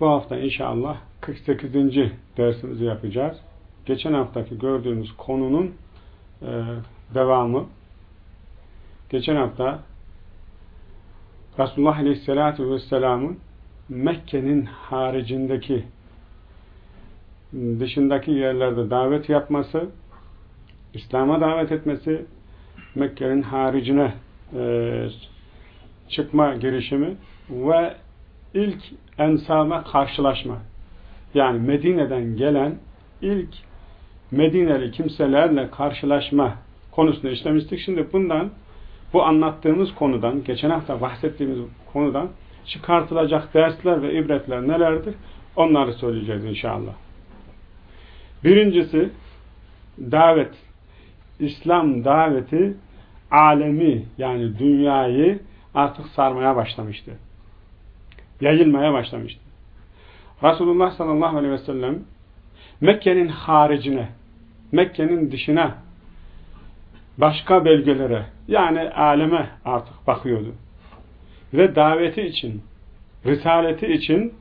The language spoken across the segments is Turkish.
bu hafta inşallah 48. dersimizi yapacağız. Geçen haftaki gördüğümüz konunun e, devamı. Geçen hafta Resulullah Aleyhisselatü Vesselam'ın Mekke'nin haricindeki dışındaki yerlerde davet yapması, İslam'a davet etmesi, Mekke'nin haricine e, çıkma girişimi ve ilk ensarla karşılaşma. Yani Medine'den gelen ilk Medineli kimselerle karşılaşma konusunu işlemiştik. Şimdi bundan bu anlattığımız konudan, geçen hafta bahsettiğimiz konudan çıkartılacak dersler ve ibretler nelerdir? Onları söyleyeceğiz inşallah. Birincisi davet. İslam daveti alemi yani dünyayı artık sarmaya başlamıştı. Yayılmaya başlamıştı. Resulullah sallallahu aleyhi ve sellem Mekke'nin haricine, Mekke'nin dışına, başka bölgelere yani aleme artık bakıyordu. Ve daveti için, risaleti için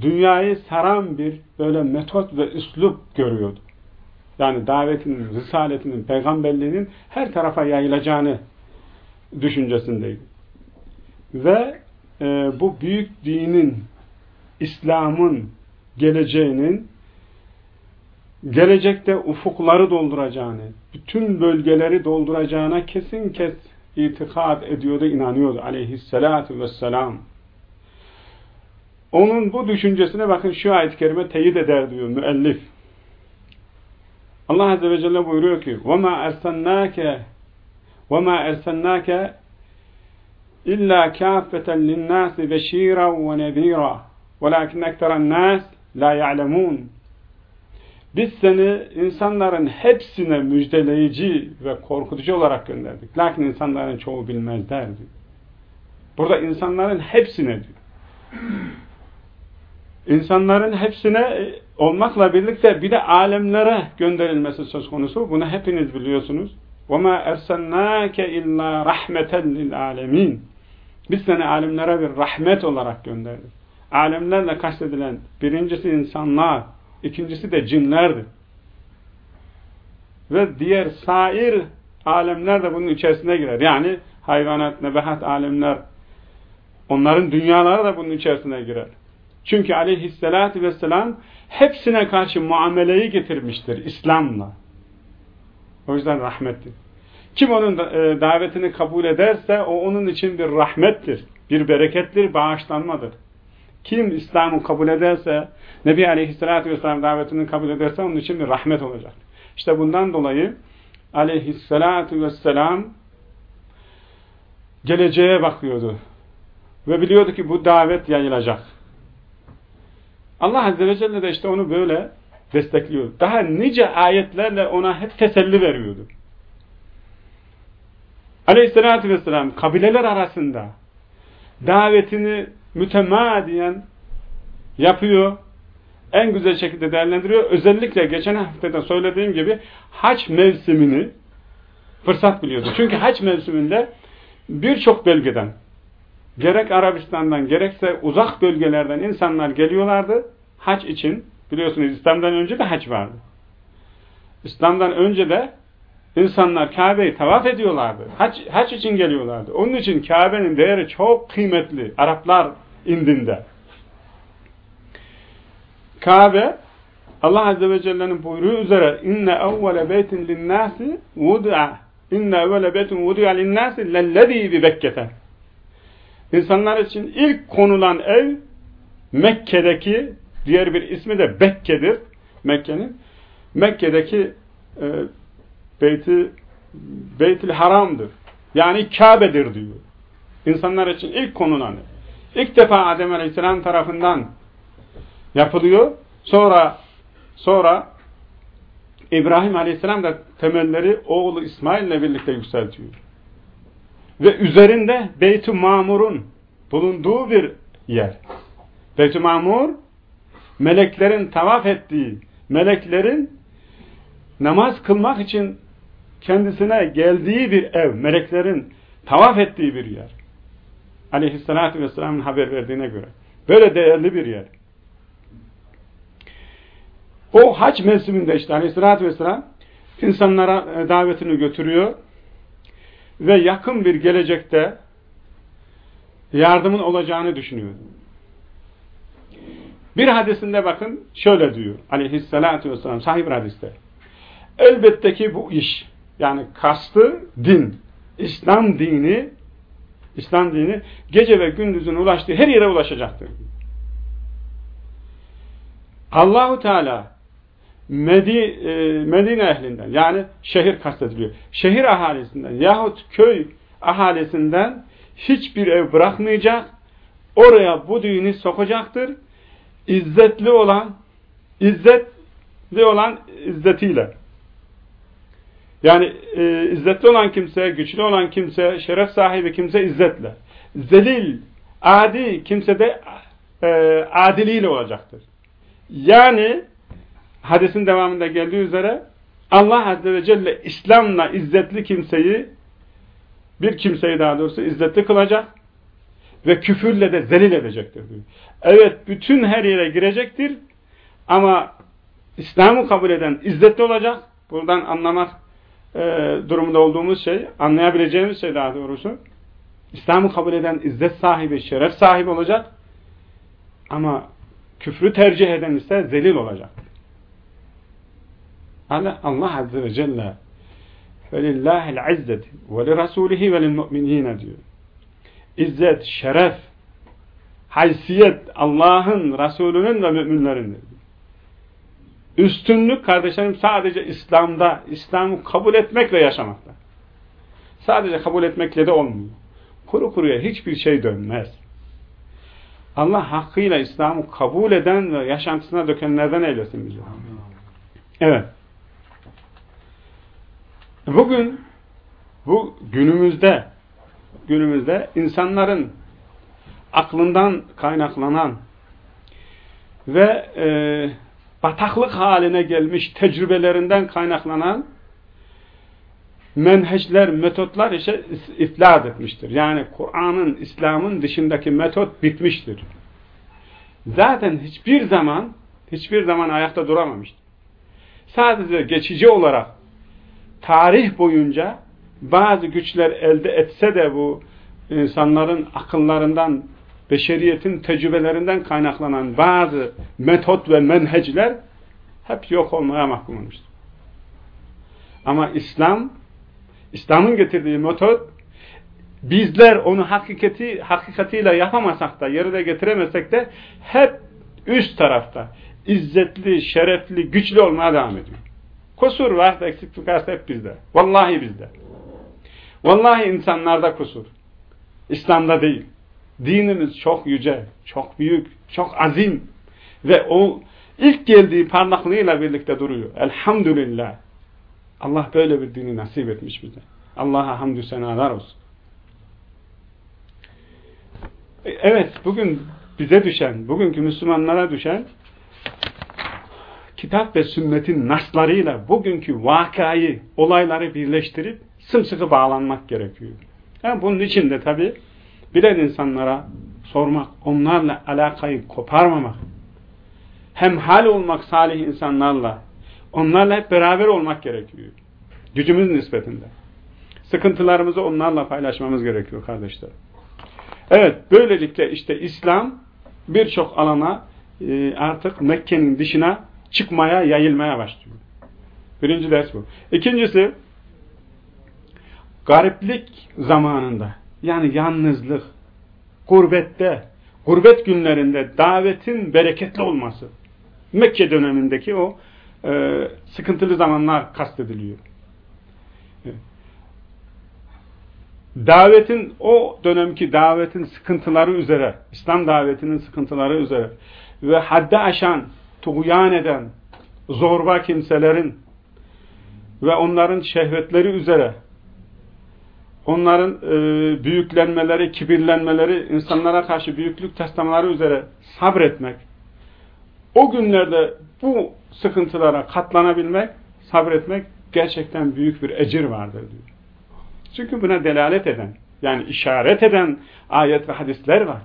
dünyayı saran bir böyle metot ve üslup görüyordu. Yani davetinin, risaletinin, peygamberliğinin her tarafa yayılacağını düşüncesindeydi Ve e, bu büyük dinin, İslam'ın geleceğinin gelecekte ufukları dolduracağını, bütün bölgeleri dolduracağına kesin kes itikad ediyordu, inanıyordu aleyhissalatu vesselam. Onun bu düşüncesine bakın şu ayet-i kerime teyit eder diyor müellif. Allah Azze ve Celle buyuruyor ki وَمَا اَرْسَلنَّاكَ وَمَا اَرْسَلنَّاكَ إِلَّا كَافَّةً لِلنَّاسِ بَشِيرًا وَنَذ۪يرًا وَلَاكِنْ اَكْتَرَ النَّاسِ لَا يَعْلَمُونَ Biz seni insanların hepsine müjdeleyici ve korkutucu olarak gönderdik. Lakin insanların çoğu bilmezler diyor. Burada insanların hepsine diyor. İnsanların hepsine olmakla birlikte bir de alemlere gönderilmesi söz konusu. Bunu hepiniz biliyorsunuz. وَمَا اَرْسَلْنَاكَ اِلَّا رَحْمَةً لِلْعَالَمِينَ biz seni alemlere bir rahmet olarak gönderdik. Alemlerle kastedilen birincisi insanlar, ikincisi de cinlerdir. Ve diğer sair alemler de bunun içerisine girer. Yani hayvanat, nebahat alemler, onların dünyaları da bunun içerisine girer. Çünkü aleyhissalatü vesselam hepsine karşı muameleyi getirmiştir İslam'la. O yüzden rahmettir. Kim onun e, davetini kabul ederse o onun için bir rahmettir, bir berekettir, bağışlanmadır. Kim İslam'ı kabul ederse, Nebi Aleyhisselatü Vesselam davetini kabul ederse onun için bir rahmet olacak. İşte bundan dolayı Aleyhisselatü Vesselam geleceğe bakıyordu. Ve biliyordu ki bu davet yayılacak. Allah Azze ve Celle de işte onu böyle destekliyor. Daha nice ayetlerle ona hep teselli veriyordu. Aleyhisselatü Vesselam kabileler arasında davetini mütemadiyen yapıyor. en güzel şekilde değerlendiriyor. Özellikle geçen hafta da söylediğim gibi haç mevsimini fırsat biliyordu. Çünkü haç mevsiminde birçok bölgeden gerek Arabistan'dan gerekse uzak bölgelerden insanlar geliyorlardı haç için. Biliyorsunuz İslam'dan önce de haç vardı. İslam'dan önce de insanlar Kabe'yi tavaf ediyorlardı. Haç, haç için geliyorlardı. Onun için Kabe'nin değeri çok kıymetli. Araplar indinde. Kabe Allah Azze ve Celle'nin buyruğu üzere inne evvele beytin linnâsi vud'a inne evvele beytin vud'a linnâsi lellezî bi Bekke'te İnsanlar için ilk konulan ev Mekke'deki diğer bir ismi de Bekke'dir. Mekke'nin Mekke'deki e, Beyti Beytül Haram'dır. Yani Kabe'dir diyor. İnsanlar için ilk konulan. İlk defa Adem Aleyhisselam tarafından yapılıyor. Sonra sonra İbrahim Aleyhisselam da temelleri oğlu İsmail ile birlikte yükseltiyor. Ve üzerinde Beyt-i Mamur'un bulunduğu bir yer. Beyt-i Mamur meleklerin tavaf ettiği, meleklerin namaz kılmak için kendisine geldiği bir ev, meleklerin tavaf ettiği bir yer. Aleyhisselatü Vesselam'ın haber verdiğine göre. Böyle değerli bir yer. O hac mevsiminde işte aleyhissalatü vesselam insanlara e, davetini götürüyor ve yakın bir gelecekte yardımın olacağını düşünüyor. Bir hadisinde bakın şöyle diyor aleyhissalatü vesselam sahip hadiste. Elbette ki bu iş yani kastı din. İslam dini İslam dini gece ve gündüzün ulaştığı her yere ulaşacaktır. Allahu Teala Medi, e, Medine ehlinden yani şehir kastediliyor. Şehir ahalisinden yahut köy ahalisinden hiçbir ev bırakmayacak. Oraya bu düğünü sokacaktır. İzzetli olan izzetli olan izzetiyle. Yani e, izzetli olan kimse, güçlü olan kimse, şeref sahibi kimse izzetle. Zelil, adi kimse de e, adiliyle olacaktır. Yani hadisin devamında geldiği üzere Allah Azze ve Celle İslam'la izzetli kimseyi bir kimseyi daha doğrusu izzetli kılacak ve küfürle de zelil edecektir. Diyor. Evet bütün her yere girecektir ama İslam'ı kabul eden izzetli olacak. Buradan anlamak e, durumunda olduğumuz şey, anlayabileceğimiz şey daha doğrusu. İslam'ı kabul eden izzet sahibi, şeref sahibi olacak. Ama küfrü tercih eden ise zelil olacak. Allah Azze ve Celle فَلِلَّهِ الْعِزَّةِ وَلِرَسُولِهِ وَلِلْمُؤْمِنِينَ diyor. İzzet, şeref, haysiyet Allah'ın, Resulünün ve müminlerindir. Üstünlük kardeşlerim sadece İslam'da, İslam'ı kabul etmekle yaşamakta. Sadece kabul etmekle de olmuyor. Kuru kuruya hiçbir şey dönmez. Allah hakkıyla İslam'ı kabul eden ve yaşantısına dökenlerden eylesin bizi. Evet. Bugün bu günümüzde günümüzde insanların aklından kaynaklanan ve e, bataklık haline gelmiş tecrübelerinden kaynaklanan menheçler, metotlar işte iflas etmiştir. Yani Kur'an'ın, İslam'ın dışındaki metot bitmiştir. Zaten hiçbir zaman hiçbir zaman ayakta duramamıştır. Sadece geçici olarak tarih boyunca bazı güçler elde etse de bu insanların akıllarından, beşeriyetin tecrübelerinden kaynaklanan bazı metot ve menhecler hep yok olmaya mahkum olmuştur. Ama İslam, İslam'ın getirdiği metot bizler onu hakikati, hakikatiyle yapamasak da, yerine getiremesek de hep üst tarafta izzetli, şerefli, güçlü olmaya devam ediyor. Kusur varsa, eksiklik varsa hep bizde. Vallahi bizde. Vallahi insanlarda kusur. İslam'da değil. Dinimiz çok yüce, çok büyük, çok azim ve o ilk geldiği parlaklığıyla birlikte duruyor. Elhamdülillah. Allah böyle bir dini nasip etmiş bize. Allah'a hamdü senalar olsun. Evet, bugün bize düşen, bugünkü Müslümanlara düşen kitap ve sünnetin naslarıyla bugünkü vakayı, olayları birleştirip sımsıkı bağlanmak gerekiyor. Yani bunun için de tabi bilen insanlara sormak, onlarla alakayı koparmamak, hem hal olmak salih insanlarla, onlarla hep beraber olmak gerekiyor. Gücümüz nispetinde. Sıkıntılarımızı onlarla paylaşmamız gerekiyor kardeşler. Evet, böylelikle işte İslam birçok alana e, artık Mekke'nin dışına çıkmaya, yayılmaya başlıyor. Birinci ders bu. İkincisi, gariplik zamanında, yani yalnızlık, gurbette, gurbet günlerinde davetin bereketli olması. Mekke dönemindeki o e, sıkıntılı zamanlar kastediliyor. Davetin, o dönemki davetin sıkıntıları üzere, İslam davetinin sıkıntıları üzere ve haddi aşan, tuğyan eden, zorba kimselerin ve onların şehvetleri üzere onların e, büyüklenmeleri, kibirlenmeleri, insanlara karşı büyüklük taslamaları üzere sabretmek, o günlerde bu sıkıntılara katlanabilmek, sabretmek gerçekten büyük bir ecir vardır diyor. Çünkü buna delalet eden, yani işaret eden ayet ve hadisler var.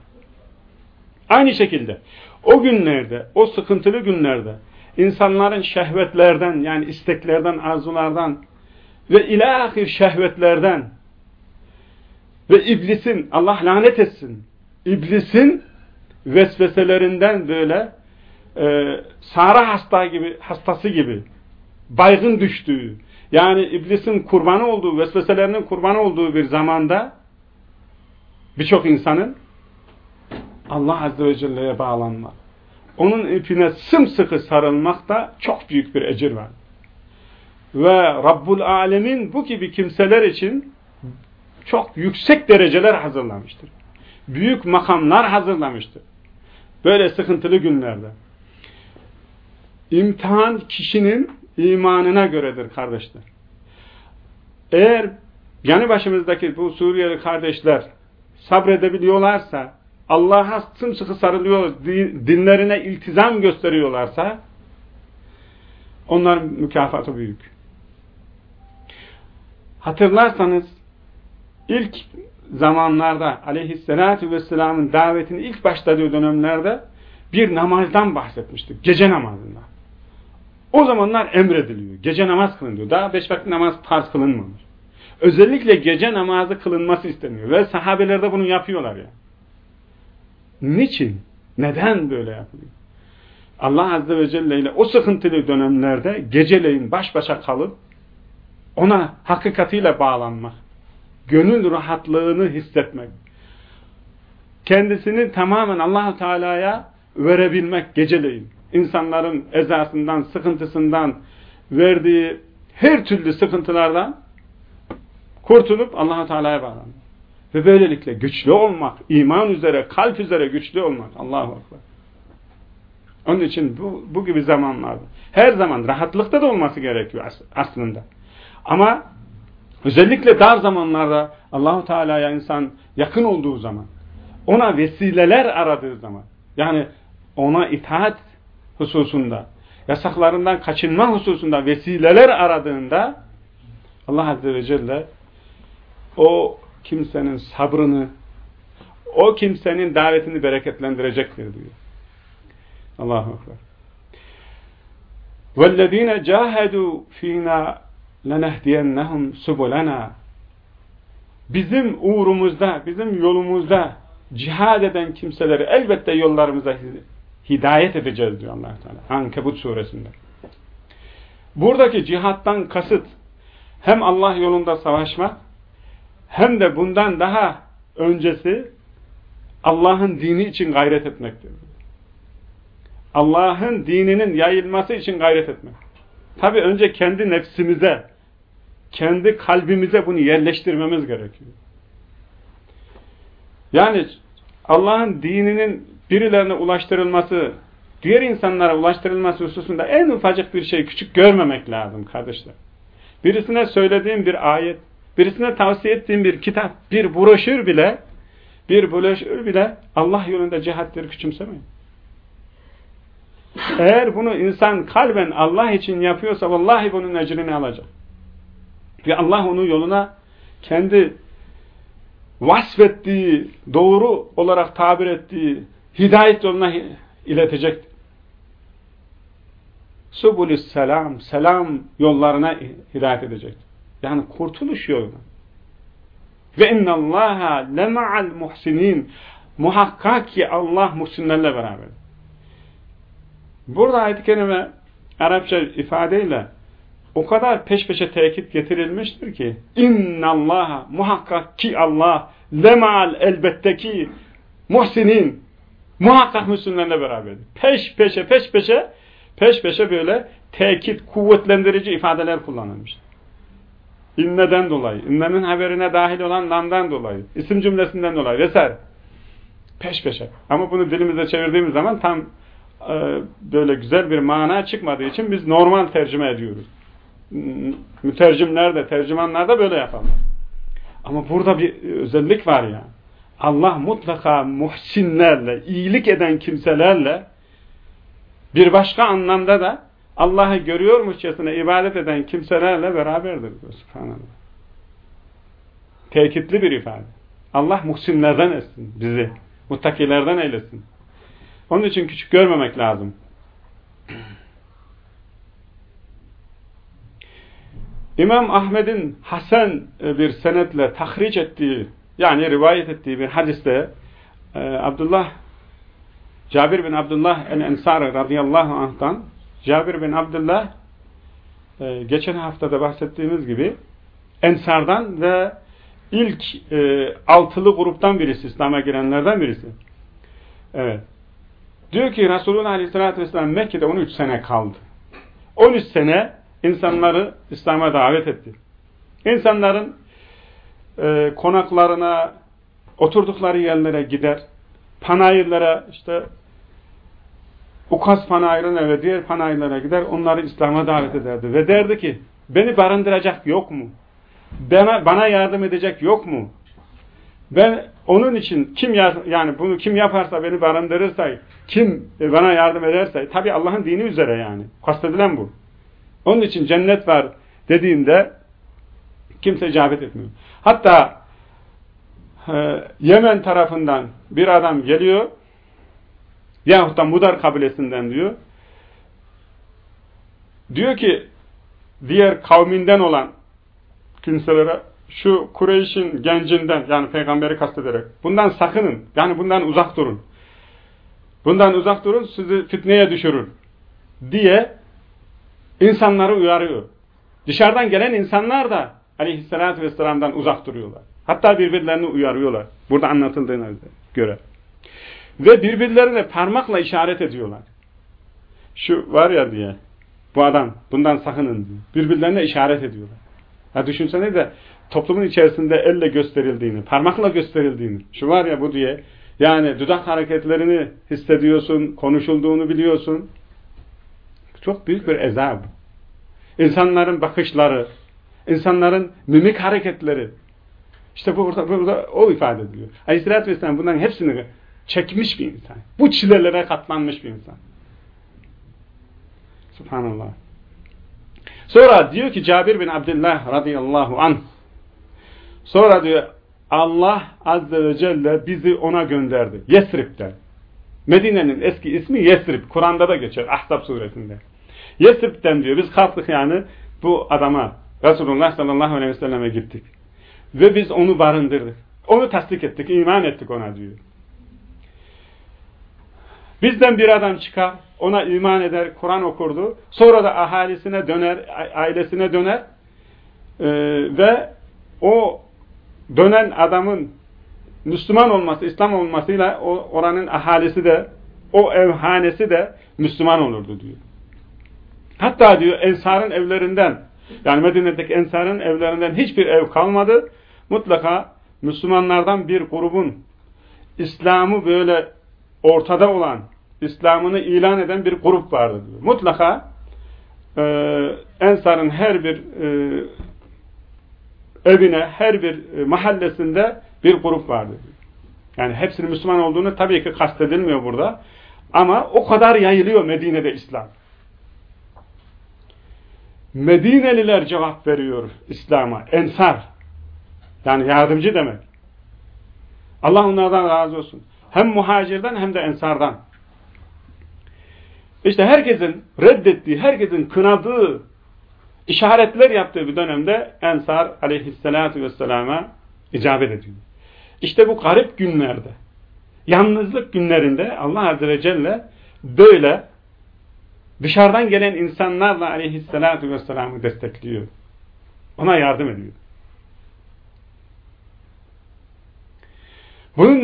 Aynı şekilde o günlerde, o sıkıntılı günlerde insanların şehvetlerden yani isteklerden, arzulardan ve ilahir şehvetlerden ve iblisin, Allah lanet etsin, iblisin vesveselerinden böyle e, Sara hasta gibi, hastası gibi baygın düştüğü, yani iblisin kurbanı olduğu, vesveselerinin kurbanı olduğu bir zamanda birçok insanın Allah Azze ve Celle'ye bağlanmak, onun ipine sımsıkı sarılmak da çok büyük bir ecir var. Ve Rabbul Alemin bu gibi kimseler için çok yüksek dereceler hazırlamıştır. Büyük makamlar hazırlamıştır. Böyle sıkıntılı günlerde. İmtihan kişinin imanına göredir kardeşler. Eğer yanı başımızdaki bu Suriyeli kardeşler sabredebiliyorlarsa, Allah'a sımsıkı sarılıyor, dinlerine iltizam gösteriyorlarsa, onların mükafatı büyük. Hatırlarsanız, ilk zamanlarda aleyhissalatü vesselamın davetini ilk başladığı dönemlerde bir namazdan bahsetmiştik. Gece namazından. O zamanlar emrediliyor. Gece namaz kılınıyor. Daha beş vakit namaz farz kılınmamış. Özellikle gece namazı kılınması isteniyor. Ve sahabeler de bunu yapıyorlar ya. Niçin? Neden böyle yapılıyor? Allah Azze ve Celle ile o sıkıntılı dönemlerde geceleyin baş başa kalıp ona hakikatiyle bağlanmak, gönül rahatlığını hissetmek, kendisini tamamen allah Teala'ya verebilmek geceleyin insanların ezasından, sıkıntısından, verdiği her türlü sıkıntılardan kurtulup allah Teala'ya bağlanmak. Ve böylelikle güçlü olmak, iman üzere, kalp üzere güçlü olmak. Allahu Akbar. Onun için bu, bu gibi zamanlarda her zaman rahatlıkta da olması gerekiyor aslında. Ama özellikle dar zamanlarda Allahu Teala'ya insan yakın olduğu zaman, ona vesileler aradığı zaman, yani ona itaat hususunda, yasaklarından kaçınma hususunda vesileler aradığında Allah Azze ve Celle o kimsenin sabrını, o kimsenin davetini bereketlendirecektir diyor. Allahu Ekber. وَالَّذ۪ينَ جَاهَدُوا ف۪ينَا لَنَهْدِيَنَّهُمْ سُبُلَنَا Bizim uğrumuzda, bizim yolumuzda cihad eden kimseleri elbette yollarımıza hidayet edeceğiz diyor allah Teala. Ankebut suresinde. Buradaki cihattan kasıt hem Allah yolunda savaşmak hem de bundan daha öncesi Allah'ın dini için gayret etmektir. Allah'ın dininin yayılması için gayret etmek. Tabi önce kendi nefsimize, kendi kalbimize bunu yerleştirmemiz gerekiyor. Yani Allah'ın dininin birilerine ulaştırılması, diğer insanlara ulaştırılması hususunda en ufacık bir şey küçük görmemek lazım kardeşler. Birisine söylediğim bir ayet, birisine tavsiye ettiğim bir kitap, bir broşür bile, bir broşür bile Allah yolunda cihatleri küçümsemeyin. Eğer bunu insan kalben Allah için yapıyorsa vallahi bunun ecrini alacak. Ve Allah onu yoluna kendi vasfettiği, doğru olarak tabir ettiği hidayet yoluna iletecek. Subulü selam, selam yollarına hidayet edecek. Yani kurtuluş yoluna. Ve innallaha lema'al muhsinin. Muhakkak ki Allah muhsinlerle beraber. Burada ayet-i kerime Arapça ifadeyle o kadar peş peşe tekit getirilmiştir ki innallaha muhakkak ki Allah lema'al elbette ki muhsinin muhakkak müslümanlarla beraber. Peş peşe peş peşe peş peşe böyle tekit kuvvetlendirici ifadeler kullanılmış. İnneden dolayı, innenin haberine dahil olan lamdan dolayı, isim cümlesinden dolayı vesaire. Peş peşe. Ama bunu dilimize çevirdiğimiz zaman tam böyle güzel bir mana çıkmadığı için biz normal tercüme ediyoruz. Mütercimler de, tercümanlar da böyle yaparlar. Ama burada bir özellik var ya. Allah mutlaka muhsinlerle, iyilik eden kimselerle bir başka anlamda da Allah'ı görüyormuşçasına ibadet eden kimselerle beraberdir. Subhanallah. Tekitli bir ifade. Allah muhsinlerden etsin bizi. Muttakilerden eylesin. Onun için küçük görmemek lazım. İmam Ahmet'in Hasan e, bir senetle tahric ettiği yani rivayet ettiği bir hadiste e, Abdullah Cabir bin Abdullah el-Ensari radıyallahu anh'tan Cabir bin Abdullah e, geçen haftada bahsettiğimiz gibi Ensardan ve ilk altılı gruptan birisi, İslam'a girenlerden birisi. Evet. Diyor ki Resulullah Aleyhisselatü Vesselam Mekke'de 13 sene kaldı. 13 sene insanları İslam'a davet etti. İnsanların e, konaklarına, oturdukları yerlere gider, panayırlara, işte Ukaz panayırına ve diğer panayırlara gider, onları İslam'a davet ederdi. Ve derdi ki, beni barındıracak yok mu? Bana, bana yardım edecek yok mu? Ben onun için kim yani bunu kim yaparsa beni barındırırsa, kim bana yardım ederse, tabi Allah'ın dini üzere yani. Kastedilen bu. Onun için cennet var dediğinde kimse icabet etmiyor. Hatta e, Yemen tarafından bir adam geliyor yahut da Mudar kabilesinden diyor. Diyor ki diğer kavminden olan kimselere şu Kureyş'in gencinden yani peygamberi kastederek bundan sakının. Yani bundan uzak durun. Bundan uzak durun sizi fitneye düşürür diye insanları uyarıyor. Dışarıdan gelen insanlar da aleyhissalatü vesselam'dan uzak duruyorlar. Hatta birbirlerini uyarıyorlar. Burada anlatıldığına göre. Ve birbirlerine parmakla işaret ediyorlar. Şu var ya diye, bu adam bundan sakının diyor. Birbirlerine işaret ediyorlar. Ya düşünsene de toplumun içerisinde elle gösterildiğini, parmakla gösterildiğini, şu var ya bu diye, yani dudak hareketlerini hissediyorsun, konuşulduğunu biliyorsun. Çok büyük bir ezab. İnsanların bakışları, insanların mimik hareketleri. İşte bu burada, burada o ifade ediliyor. Aleyhisselatü Vesselam bunların hepsini çekmiş bir insan. Bu çilelere katlanmış bir insan. Subhanallah. Sonra diyor ki Cabir bin Abdullah radıyallahu anh sonra diyor Allah azze ve celle bizi ona gönderdi. Yesrib'den. Medine'nin eski ismi Yesrib. Kur'an'da da geçer. Ahzab suresinde. Yesrib'den diyor biz kalktık yani bu adama Resulullah sallallahu aleyhi ve selleme gittik. Ve biz onu barındırdık. Onu tasdik ettik, iman ettik ona diyor. Bizden bir adam çıkar, ona iman eder, Kur'an okurdu. Sonra da ahalisine döner, ailesine döner. Ee, ve o dönen adamın Müslüman olması, İslam olmasıyla o oranın ahalisi de, o evhanesi de Müslüman olurdu diyor. Hatta diyor Ensar'ın evlerinden, yani Medine'deki Ensar'ın evlerinden hiçbir ev kalmadı. Mutlaka Müslümanlardan bir grubun İslam'ı böyle ortada olan, İslam'ını ilan eden bir grup vardı. Diyor. Mutlaka e, Ensar'ın her bir e, evine, her bir e, mahallesinde bir grup vardı. Yani hepsinin Müslüman olduğunu tabii ki kastedilmiyor burada. Ama o kadar yayılıyor Medine'de İslam. Medineliler cevap veriyor İslam'a. Ensar. Yani yardımcı demek. Allah onlardan razı olsun. Hem muhacirden hem de ensardan. İşte herkesin reddettiği, herkesin kınadığı, işaretler yaptığı bir dönemde Ensar aleyhissalatu vesselama icabet ediyor. İşte bu garip günlerde, yalnızlık günlerinde Allah Azze ve Celle böyle dışarıdan gelen insanlarla aleyhissalatu vesselam'ı destekliyor. Ona yardım ediyor. Bunun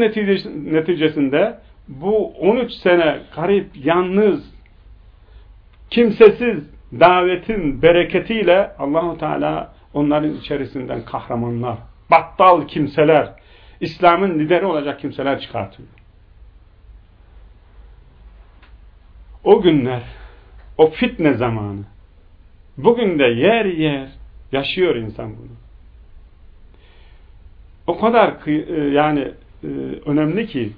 neticesinde bu 13 sene garip, yalnız, kimsesiz davetin bereketiyle Allahu Teala onların içerisinden kahramanlar, battal kimseler, İslam'ın lideri olacak kimseler çıkartıyor. O günler, o fitne zamanı, bugün de yer yer yaşıyor insan bunu. O kadar e, yani e, önemli ki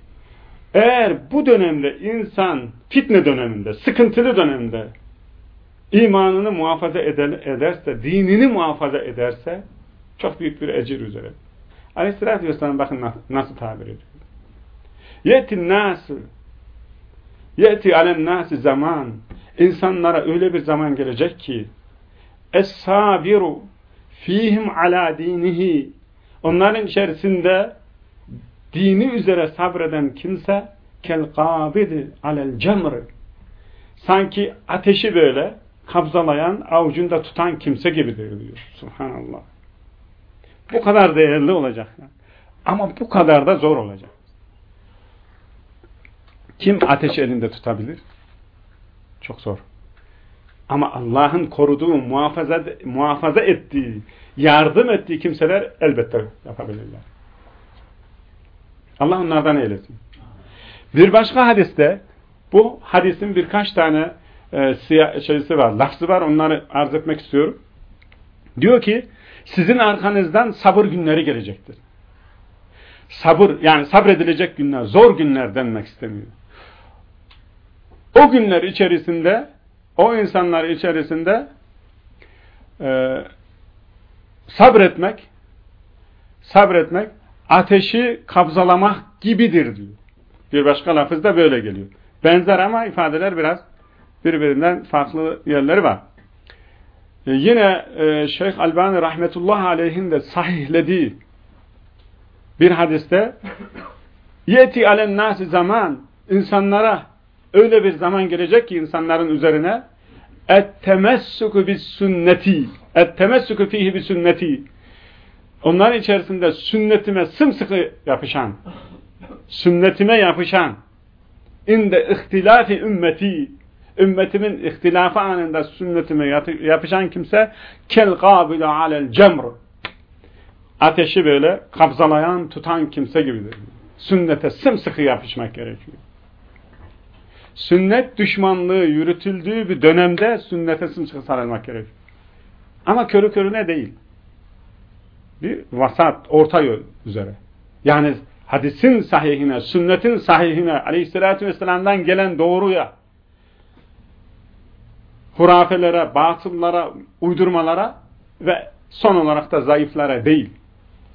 eğer bu dönemde insan fitne döneminde, sıkıntılı dönemde imanını muhafaza ederse, dinini muhafaza ederse çok büyük bir ecir üzere. Aleyhisselatü Vesselam bakın nasıl tabir ediyor. Yetin nası yeti alen nasi zaman insanlara öyle bir zaman gelecek ki es-sabiru fihim ala dinihi onların içerisinde dini üzere sabreden kimse kel kabidi alel cemri sanki ateşi böyle kabzalayan, avucunda tutan kimse gibidir diyor. Subhanallah. Bu kadar değerli olacak. Ama bu kadar da zor olacak. Kim ateş elinde tutabilir? Çok zor. Ama Allah'ın koruduğu, muhafaza, muhafaza ettiği, yardım ettiği kimseler elbette yapabilirler. Allah onlardan eylesin. Bir başka hadiste, bu hadisin birkaç tane e, şeysi var, lafzı var. Onları arz etmek istiyorum. Diyor ki, sizin arkanızdan sabır günleri gelecektir. Sabır, yani sabredilecek günler, zor günler denmek istemiyor. O günler içerisinde, o insanlar içerisinde e, sabretmek, sabretmek, ateşi kabzalamak gibidir diyor. Bir başka lafız da böyle geliyor. Benzer ama ifadeler biraz birbirinden farklı yerleri var. E, yine e, Şeyh Albani rahmetullah aleyhin de sahihlediği bir hadiste yeti alen nasi zaman insanlara öyle bir zaman gelecek ki insanların üzerine et-temessuku bis sünneti et-temessuku fihi bis sünneti onların içerisinde sünnetime sımsıkı yapışan sünnetime yapışan inde ihtilafi ümmeti ümmetimin ihtilafı anında sünnetime yapışan kimse kel gâbile alel cemr ateşi böyle kabzalayan, tutan kimse gibidir. Sünnete sımsıkı yapışmak gerekiyor. Sünnet düşmanlığı yürütüldüğü bir dönemde sünnete sımsıkı sarılmak gerekiyor. Ama körü körüne değil. Bir vasat, orta yol üzere. Yani hadisin sahihine, sünnetin sahihine, aleyhissalatü vesselam'dan gelen doğruya, hurafelere, batıllara, uydurmalara ve son olarak da zayıflara değil.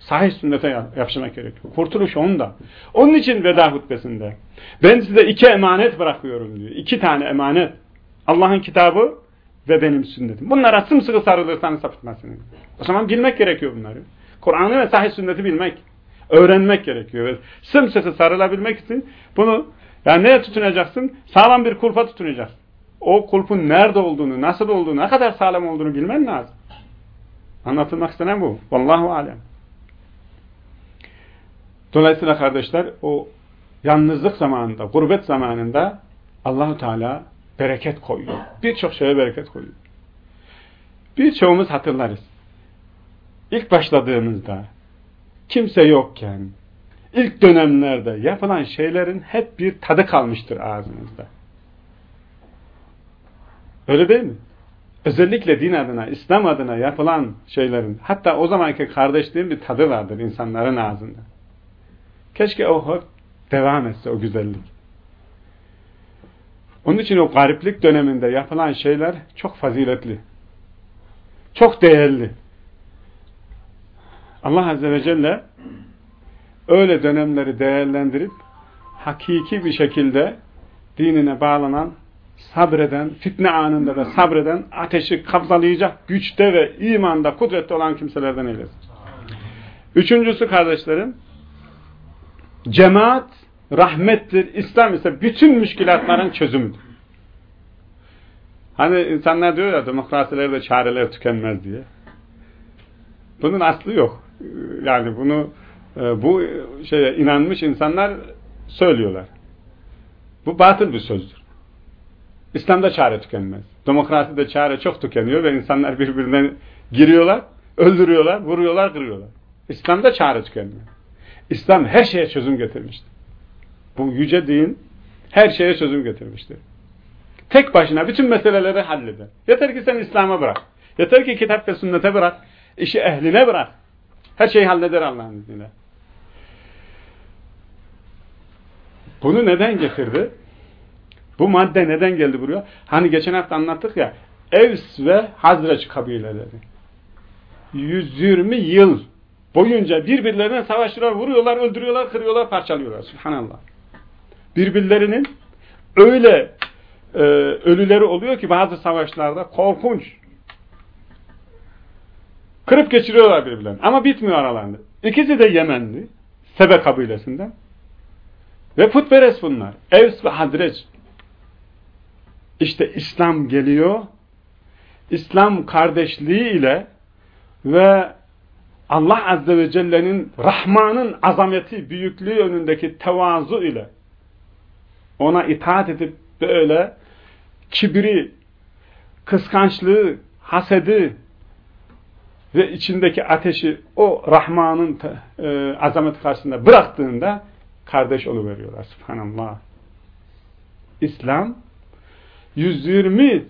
Sahih sünnete yapışmak gerekiyor. Kurtuluş onda. Onun için veda hutbesinde ben size iki emanet bırakıyorum diyor. İki tane emanet. Allah'ın kitabı ve benim sünnetim. Bunlara sımsıkı sarılırsanız sapıtmazsınız. O zaman bilmek gerekiyor bunları. Kur'an'ı ve sahih sünneti bilmek, öğrenmek gerekiyor. Sımsıkı sarılabilmek için bunu yani neye tutunacaksın? Sağlam bir kulpa tutunacaksın o kulpun nerede olduğunu, nasıl olduğunu, ne kadar sağlam olduğunu bilmen lazım. Anlatılmak istenen bu. Vallahu alem. Dolayısıyla kardeşler o yalnızlık zamanında, gurbet zamanında Allahu Teala bereket koyuyor. Birçok şeye bereket koyuyor. Birçoğumuz hatırlarız. İlk başladığımızda kimse yokken ilk dönemlerde yapılan şeylerin hep bir tadı kalmıştır ağzımızda. Öyle değil mi? Özellikle din adına, İslam adına yapılan şeylerin, hatta o zamanki kardeşliğin bir tadı vardır insanların ağzında. Keşke o hep devam etse o güzellik. Onun için o gariplik döneminde yapılan şeyler çok faziletli. Çok değerli. Allah Azze ve Celle öyle dönemleri değerlendirip hakiki bir şekilde dinine bağlanan, sabreden, fitne anında da sabreden, ateşi kabzalayacak güçte ve imanda, kudrette olan kimselerden eylesin. Üçüncüsü kardeşlerim, cemaat rahmettir, İslam ise bütün müşkilatların çözümüdür. Hani insanlar diyor ya demokrasilerde çareler tükenmez diye. Bunun aslı yok. Yani bunu e, bu şeye inanmış insanlar söylüyorlar. Bu batıl bir sözdür. İslam'da çare tükenmez. Demokraside çare çok tükeniyor ve insanlar birbirine giriyorlar, öldürüyorlar, vuruyorlar, kırıyorlar. İslam'da çare tükenmiyor. İslam her şeye çözüm getirmiştir. Bu yüce din her şeye çözüm getirmiştir. Tek başına bütün meseleleri halleder. Yeter ki sen İslam'a bırak. Yeter ki kitap ve sünnete bırak. İşi ehline bırak. Her şeyi halleder Allah'ın izniyle. Bunu neden getirdi? Bu madde neden geldi buraya? Hani geçen hafta anlattık ya Evs ve Hazreç kabileleri. 120 yıl boyunca birbirlerine savaşıyorlar, vuruyorlar, öldürüyorlar, kırıyorlar, parçalıyorlar. Subhanallah. Birbirlerinin öyle e, ölüleri oluyor ki bazı savaşlarda korkunç. Kırıp geçiriyorlar birbirlerini. Ama bitmiyor aralarında. İkisi de Yemenli. Sebe kabilesinden. Ve putperest bunlar. Evs ve Hadreç. İşte İslam geliyor. İslam kardeşliği ile ve Allah Azze ve Celle'nin Rahman'ın azameti, büyüklüğü önündeki tevazu ile ona itaat edip böyle kibri, kıskançlığı, hasedi ve içindeki ateşi o Rahman'ın e, azameti karşısında bıraktığında kardeş oluveriyorlar. Subhanallah. İslam 120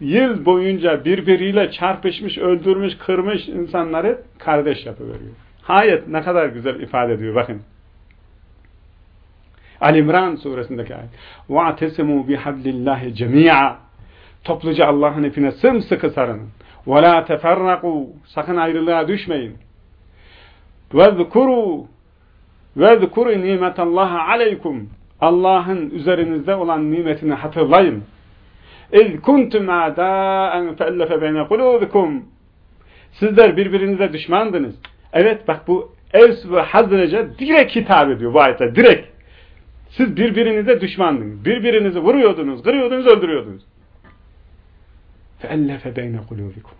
yıl boyunca birbiriyle çarpışmış, öldürmüş, kırmış insanları kardeş yapıveriyor. Hayet ne kadar güzel ifade ediyor. Bakın. Al-İmran suresindeki ayet. وَاَعْتَسِمُوا بِحَبْلِ اللّٰهِ جَمِيعًا Topluca Allah'ın ipine sımsıkı sarının. وَلَا تَفَرَّقُوا Sakın ayrılığa düşmeyin. وَذْكُرُوا وَذْكُرُ نِيمَةَ اللّٰهَ عَلَيْكُمْ Allah'ın üzerinizde olan nimetini hatırlayın. اِذْ كُنْتُمْ عَدَاءً فَاَلَّفَ بَيْنَ قُلُوبِكُمْ Sizler birbirinize düşmandınız. Evet bak bu Evs ve Hazrece direkt hitap ediyor bu ayetler. Direkt. Siz birbirinize düşmandınız. Birbirinizi vuruyordunuz, kırıyordunuz, öldürüyordunuz. فَاَلَّفَ بَيْنَ قُلُوبِكُمْ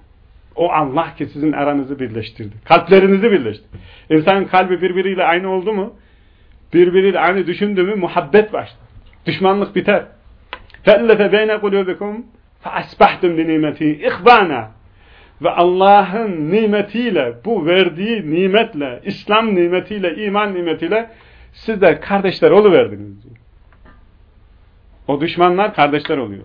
O Allah ki sizin aranızı birleştirdi. Kalplerinizi birleştirdi. İnsanın kalbi birbiriyle aynı oldu mu? Birbiriyle aynı düşündü mü muhabbet başlar. Düşmanlık biter. فَاَلَّفَ بَيْنَ قُلُوبِكُمْ فَأَسْبَحْتُمْ بِنِيمَتِهِ اِخْبَانًا Ve Allah'ın nimetiyle, bu verdiği nimetle, İslam nimetiyle, iman nimetiyle siz de kardeşler oluverdiniz diyor. O düşmanlar kardeşler oluyor.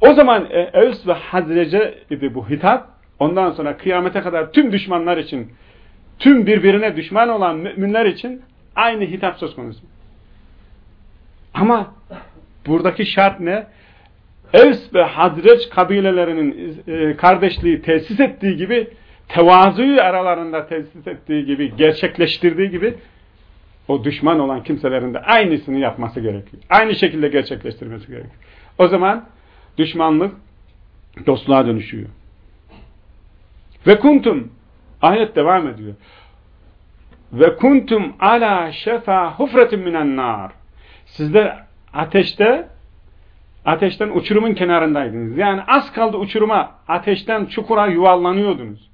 O zaman e, Evs ve Hazrece idi bu hitap. Ondan sonra kıyamete kadar tüm düşmanlar için, tüm birbirine düşman olan müminler için aynı hitap söz konusu. Ama buradaki şart ne? Evs ve Hazreç kabilelerinin e, kardeşliği tesis ettiği gibi, tevazuyu aralarında tesis ettiği gibi, gerçekleştirdiği gibi o düşman olan kimselerin de aynısını yapması gerekiyor. Aynı şekilde gerçekleştirmesi gerekiyor. O zaman düşmanlık dostluğa dönüşüyor. Ve kuntum ayet devam ediyor. Ve kuntum ala şefa hufretin minen nar. Sizler ateşte ateşten uçurumun kenarındaydınız. Yani az kaldı uçuruma, ateşten çukura yuvarlanıyordunuz.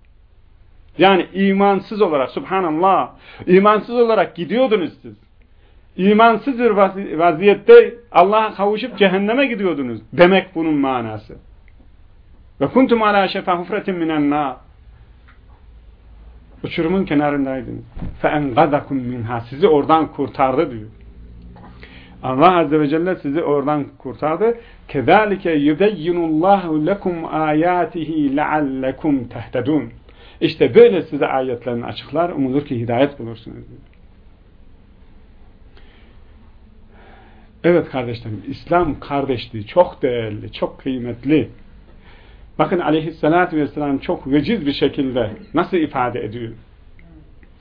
Yani imansız olarak, subhanallah, imansız olarak gidiyordunuz siz. İmansız bir vaziyette Allah'a kavuşup cehenneme gidiyordunuz. Demek bunun manası. Ve kuntum ala şefa hufretin minen na. Uçurumun kenarındaydınız. Fe engadakum minha. Sizi oradan kurtardı diyor. Allah Azze ve Celle sizi oradan kurtardı. Kezalike yubeyyinullahu lekum ayatihi leallekum tehtedun. İşte böyle size ayetlerini açıklar. Umulur ki hidayet bulursunuz. Evet kardeşlerim, İslam kardeşliği çok değerli, çok kıymetli. Bakın aleyhissalatü vesselam çok veciz bir şekilde nasıl ifade ediyor?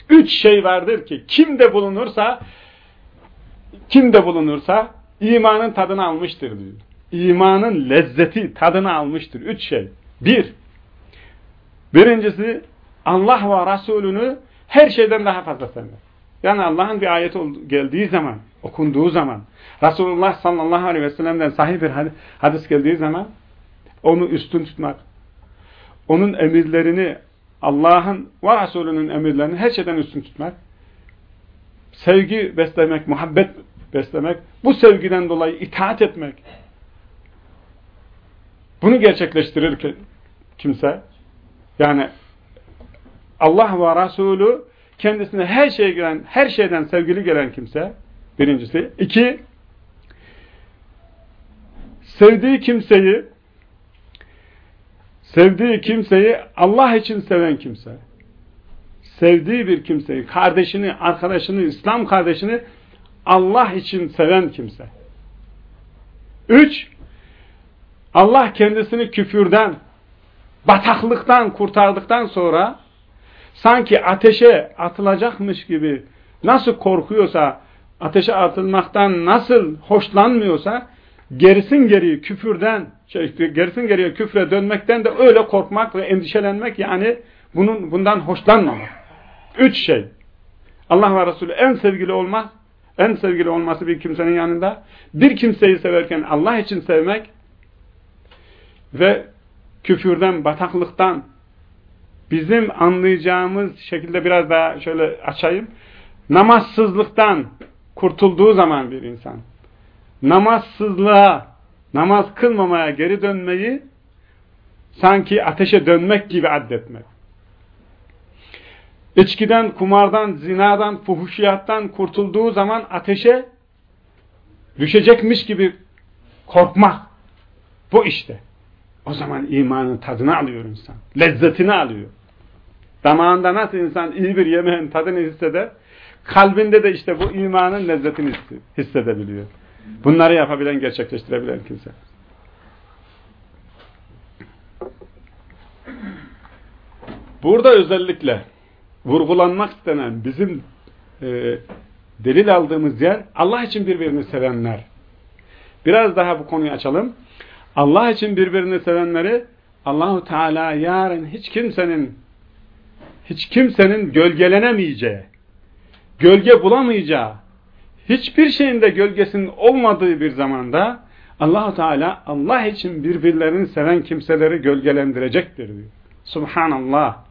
Üç şey vardır ki kimde bulunursa kimde bulunursa imanın tadını almıştır diyor. İmanın lezzeti, tadını almıştır. Üç şey. Bir, birincisi Allah ve Resulünü her şeyden daha fazla sever. Yani Allah'ın bir ayeti geldiği zaman, okunduğu zaman, Resulullah sallallahu aleyhi ve sellem'den sahih bir hadis geldiği zaman onu üstün tutmak, onun emirlerini, Allah'ın ve Resulünün emirlerini her şeyden üstün tutmak, sevgi beslemek, muhabbet beslemek, bu sevgiden dolayı itaat etmek, bunu gerçekleştirir kimse, yani Allah ve Resulü kendisine her şey gelen, her şeyden sevgili gelen kimse, birincisi. iki sevdiği kimseyi sevdiği kimseyi Allah için seven kimse. Sevdiği bir kimseyi, kardeşini, arkadaşını, İslam kardeşini Allah için seven kimse. Üç, Allah kendisini küfürden, bataklıktan kurtardıktan sonra sanki ateşe atılacakmış gibi nasıl korkuyorsa, ateşe atılmaktan nasıl hoşlanmıyorsa gerisin geriye küfürden, şey, gerisin geriye küfre dönmekten de öyle korkmak ve endişelenmek yani bunun bundan hoşlanmamak. Üç şey. Allah ve Resulü en sevgili olmaz. En sevgili olması bir kimsenin yanında. Bir kimseyi severken Allah için sevmek ve küfürden, bataklıktan bizim anlayacağımız şekilde biraz daha şöyle açayım. Namazsızlıktan kurtulduğu zaman bir insan namazsızlığa, namaz kılmamaya geri dönmeyi sanki ateşe dönmek gibi addetmek. İçkiden, kumardan, zinadan, fuhuşiyattan kurtulduğu zaman ateşe düşecekmiş gibi korkmak. Bu işte. O zaman imanın tadını alıyor insan. Lezzetini alıyor. Damağında nasıl insan iyi bir yemeğin tadını hisseder, kalbinde de işte bu imanın lezzetini hissedebiliyor. Bunları yapabilen, gerçekleştirebilen kimse. Burada özellikle vurgulanmak istenen bizim e, delil aldığımız yer Allah için birbirini sevenler. Biraz daha bu konuyu açalım. Allah için birbirini sevenleri Allahu Teala yarın hiç kimsenin hiç kimsenin gölgelenemeyeceği, gölge bulamayacağı, hiçbir şeyin de gölgesinin olmadığı bir zamanda allah Teala Allah için birbirlerini seven kimseleri gölgelendirecektir diyor. Subhanallah.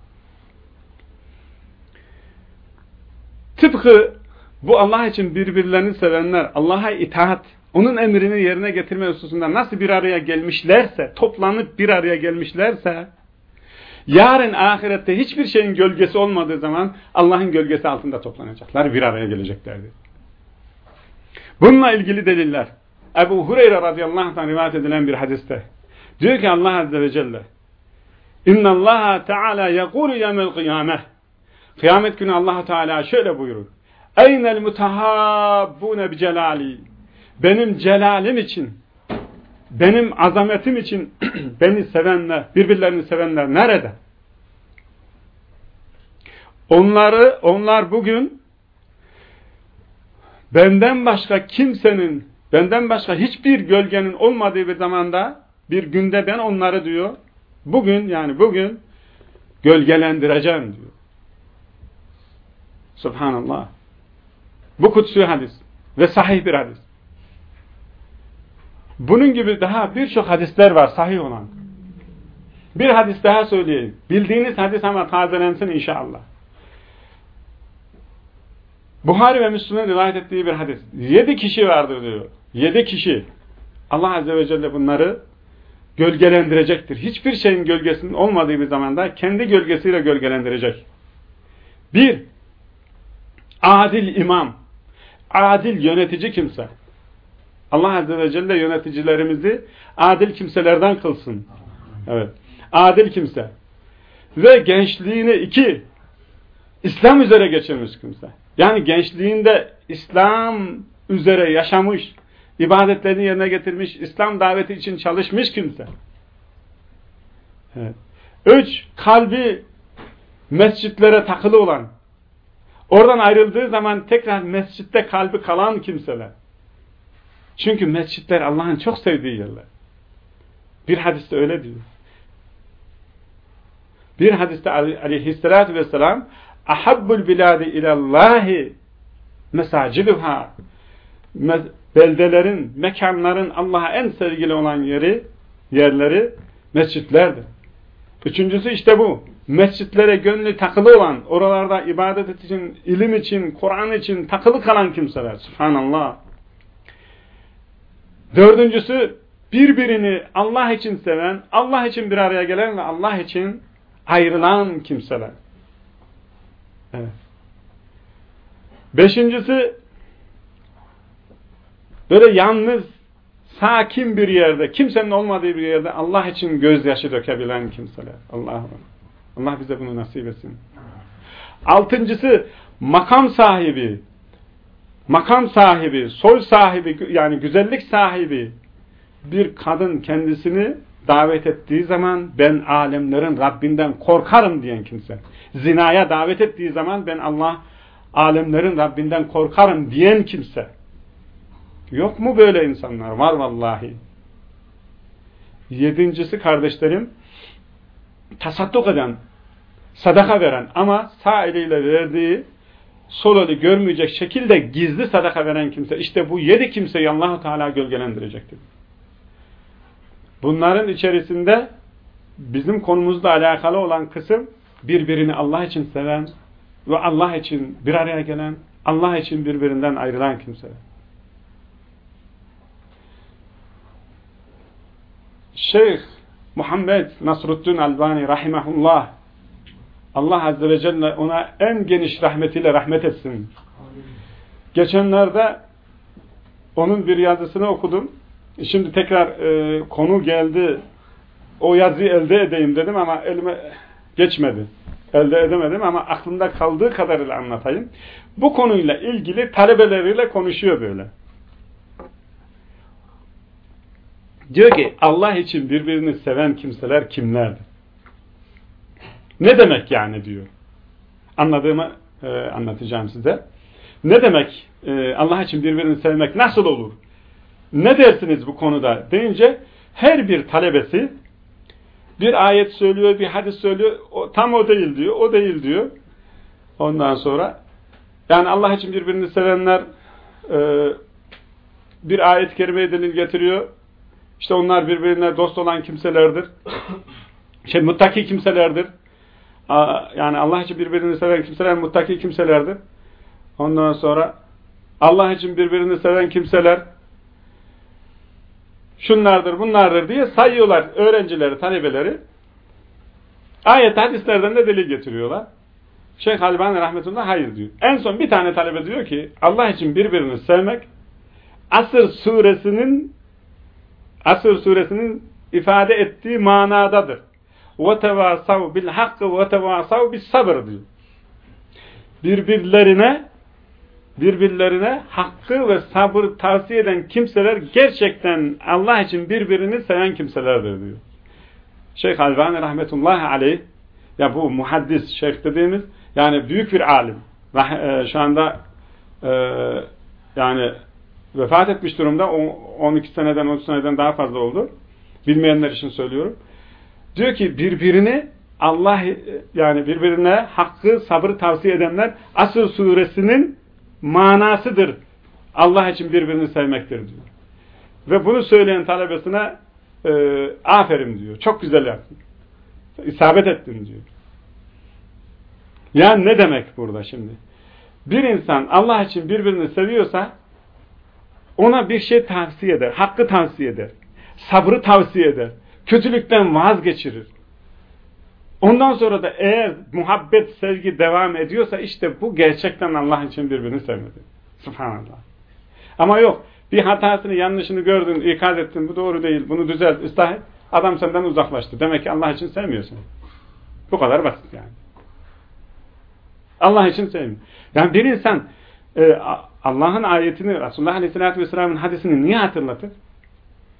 Tıpkı bu Allah için birbirlerini sevenler, Allah'a itaat, onun emrini yerine getirme hususunda nasıl bir araya gelmişlerse, toplanıp bir araya gelmişlerse, yarın ahirette hiçbir şeyin gölgesi olmadığı zaman Allah'ın gölgesi altında toplanacaklar, bir araya geleceklerdir. Bununla ilgili deliller. Ebu Hureyre radıyallahu anh'tan rivayet edilen bir hadiste. Diyor ki Allah azze ve celle İnna Allah Teala yekulu yemel kıyame Kıyamet günü Allah Teala şöyle buyurur. Eynel mutahabbune bi celali Benim celalim için benim azametim için beni sevenler, birbirlerini sevenler nerede? Onları, onlar bugün benden başka kimsenin, benden başka hiçbir gölgenin olmadığı bir zamanda, bir günde ben onları diyor, bugün yani bugün gölgelendireceğim diyor. Subhanallah. Bu kutsu hadis ve sahih bir hadis. Bunun gibi daha birçok hadisler var sahih olan. Bir hadis daha söyleyeyim. Bildiğiniz hadis ama tazelensin inşallah. Buhari ve Müslüm'ün rivayet ettiği bir hadis. Yedi kişi vardır diyor. Yedi kişi. Allah Azze ve Celle bunları gölgelendirecektir. Hiçbir şeyin gölgesinin olmadığı bir zamanda kendi gölgesiyle gölgelendirecek. Bir, adil imam, adil yönetici kimse. Allah Azze ve Celle yöneticilerimizi adil kimselerden kılsın. Evet. Adil kimse. Ve gençliğini iki, İslam üzere geçirmiş kimse. Yani gençliğinde İslam üzere yaşamış, ibadetlerini yerine getirmiş, İslam daveti için çalışmış kimse. Evet. Üç, kalbi mescitlere takılı olan, oradan ayrıldığı zaman tekrar mescitte kalbi kalan kimseler. Çünkü mescitler Allah'ın çok sevdiği yerler. Bir hadiste öyle diyor. Bir hadiste aleyhissalatü vesselam ahabbul biladi ilallahi mesaciluha beldelerin, mekanların Allah'a en sevgili olan yeri, yerleri mescitlerdir. Üçüncüsü işte bu. Mescitlere gönlü takılı olan, oralarda ibadet için, ilim için, Kur'an için takılı kalan kimseler. Subhanallah. Dördüncüsü, birbirini Allah için seven, Allah için bir araya gelen ve Allah için ayrılan kimseler. Evet. Beşincisi, böyle yalnız, sakin bir yerde, kimsenin olmadığı bir yerde Allah için gözyaşı dökebilen kimseler. Allah Allah bize bunu nasip etsin. Altıncısı, makam sahibi, makam sahibi, soy sahibi, yani güzellik sahibi bir kadın kendisini davet ettiği zaman ben alemlerin Rabbinden korkarım diyen kimse. Zinaya davet ettiği zaman ben Allah alemlerin Rabbinden korkarım diyen kimse. Yok mu böyle insanlar? Var vallahi. Yedincisi kardeşlerim tasadduk eden, sadaka veren ama sağ eliyle verdiği sol eli görmeyecek şekilde gizli sadaka veren kimse. İşte bu yedi kimseyi allah Teala gölgelendirecektir. Bunların içerisinde bizim konumuzla alakalı olan kısım birbirini Allah için seven ve Allah için bir araya gelen, Allah için birbirinden ayrılan kimseler. Şeyh Muhammed Nasruddin Albani rahimahullah Allah Azze ve Celle ona en geniş rahmetiyle rahmet etsin. Geçenlerde onun bir yazısını okudum. Şimdi tekrar e, konu geldi. O yazıyı elde edeyim dedim ama elime geçmedi. Elde edemedim ama aklımda kaldığı kadarıyla anlatayım. Bu konuyla ilgili talebeleriyle konuşuyor böyle. Diyor ki Allah için birbirini seven kimseler kimlerdir? Ne demek yani diyor. Anladığımı e, anlatacağım size. Ne demek e, Allah için birbirini sevmek nasıl olur? Ne dersiniz bu konuda deyince her bir talebesi bir ayet söylüyor, bir hadis söylüyor. O, tam o değil diyor, o değil diyor. Ondan sonra yani Allah için birbirini sevenler e, bir ayet-i kerime delil getiriyor. İşte onlar birbirine dost olan kimselerdir. Şey, muttaki kimselerdir. Yani Allah için birbirini seven kimseler muttaki kimselerdir. Ondan sonra Allah için birbirini seven kimseler şunlardır, bunlardır diye sayıyorlar öğrencileri, talebeleri. Ayet hadislerden de delil getiriyorlar. Şeyh Albani rahmetullah hayır diyor. En son bir tane talebe diyor ki Allah için birbirini sevmek Asır suresinin Asır suresinin ifade ettiği manadadır. وَتَوَاسَوْ بِالْحَقِّ وَتَوَاسَوْ بِالصَّبْرِ diyor. Birbirlerine birbirlerine hakkı ve sabır tavsiye eden kimseler gerçekten Allah için birbirini seven kimselerdir diyor. Şeyh Albani rahmetullahi aleyh ya bu muhaddis şeyh dediğimiz yani büyük bir alim. E, şu anda e, yani vefat etmiş durumda 12 seneden 13 seneden daha fazla oldu. Bilmeyenler için söylüyorum. Diyor ki birbirini Allah yani birbirine hakkı sabrı tavsiye edenler Asıl suresinin manasıdır. Allah için birbirini sevmektir diyor. Ve bunu söyleyen talebesine e, aferin diyor. Çok güzel yaptın. İsabet ettin diyor. Yani ne demek burada şimdi? Bir insan Allah için birbirini seviyorsa ona bir şey tavsiye eder. Hakkı tavsiye eder. Sabrı tavsiye eder. Kötülükten vazgeçirir. Ondan sonra da eğer muhabbet, sevgi devam ediyorsa işte bu gerçekten Allah için birbirini sevmedi. Subhanallah. Ama yok. Bir hatasını, yanlışını gördün, ikaz ettin, bu doğru değil, bunu düzelt, ıslah et. Adam senden uzaklaştı. Demek ki Allah için sevmiyorsun. Bu kadar basit yani. Allah için sevmiyor. Yani bir insan e, Allah'ın ayetini, Resulullah Aleyhisselatü Vesselam'ın hadisini niye hatırlatır?